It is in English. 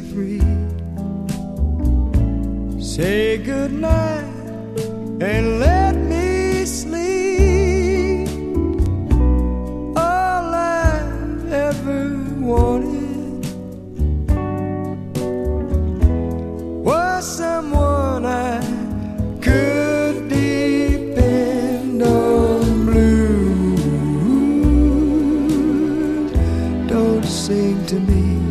free. Say goodnight and let me sleep. All I've ever wanted was someone I could depend on. Blue, don't sing to me